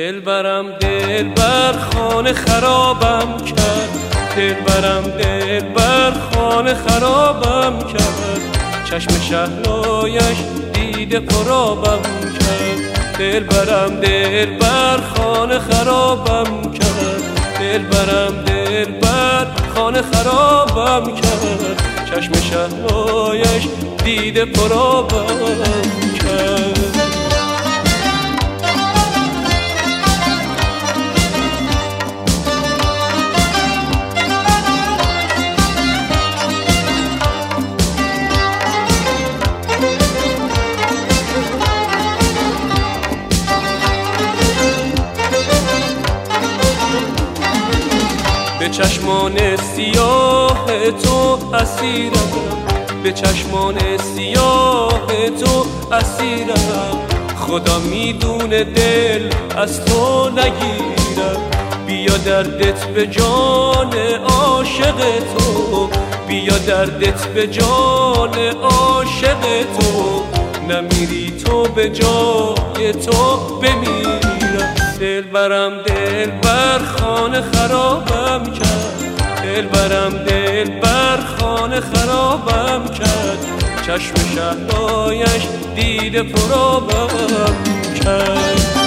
دل برم دل بر خانه خرابم کرد. دل برم دل بر خانه خرابم کرد. چشم شهلایش دیده پرابم کرد. دل برم دل بر خانه خرابم کرد. دل برم دل بر خانه خرابم کرد. چشم شهلایش دیده پرابم به چشمان سیاه تو اسیرم. به چشمان سیاه تو اسیرم. خدا می‌دونه دل از تو نگیرم. بیا دردت به جان عاشق تو. بیا دردت به جان عاشق تو. نمیری تو به جای تو بمیرم دل برم دل بر خانه خرابم کرد. دل برم دل بر خانه خرابم کرد. چشم شهلایش دید پرابم کرد.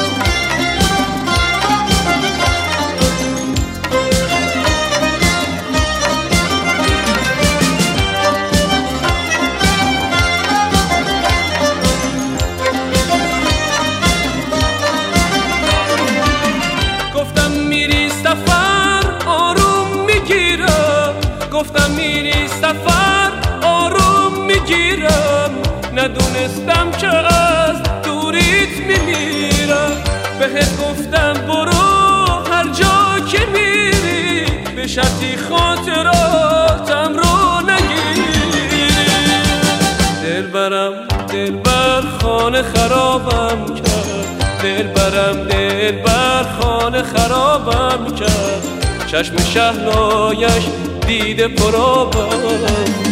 سفر آروم می‌گیرم. ندونستم که از دوریت میمیرم. بهت گفتم برو هر جا که میری. به شرطی خاطراتم رو نگیری. دل برم دل خانه خرابم کرد. دل برم دل خانه خرابم کرد. چشم شهلایش دیده پرابم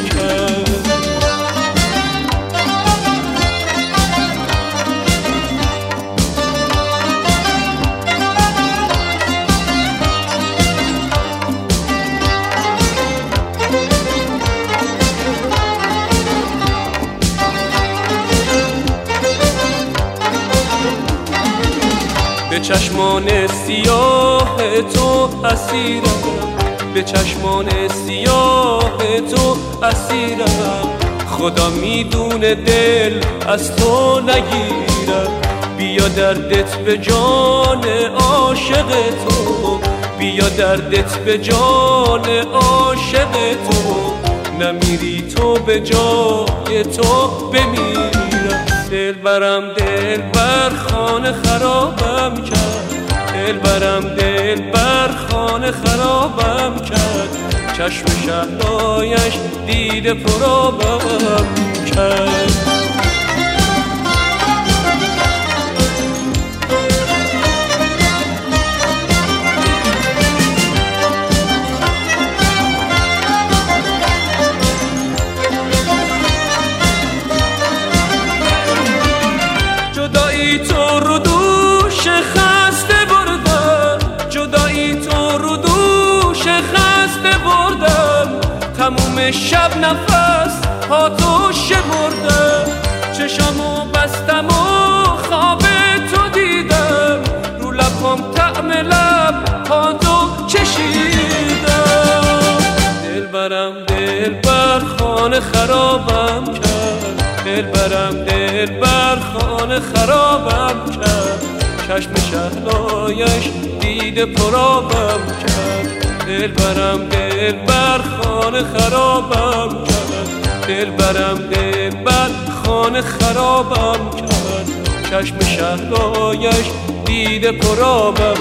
چشمان سیاه تو اسیرم. به چشمان سیاه تو اسیرم. خدا می‌دونه دل از تو نگیرم بیا دردت به جان عاشق تو. بیا دردت به جان عاشق تو. نمیری تو به جای تو بمیرم دل برم دل بر خانه خرابم کرد. دل برم دل بر خانه خرابم کرد. چشم شهلایش دیده پرابم کرد. خسته بردم. تموم شب نفس ها تو شمردم چشامو بستم و خواب تو دیدم. رو لبام طعم لب ها تو چشیدم دل برم دل بر خانه خرابم کرد. دل برم دل بر خانه خرابم کرد. چشم شهلایش دیده پرابم کرد. دل برم دل بر خانه خرابم کرد. دل برم دل بر خانه خرابم کرد. چشم شهلایش دیده پرابم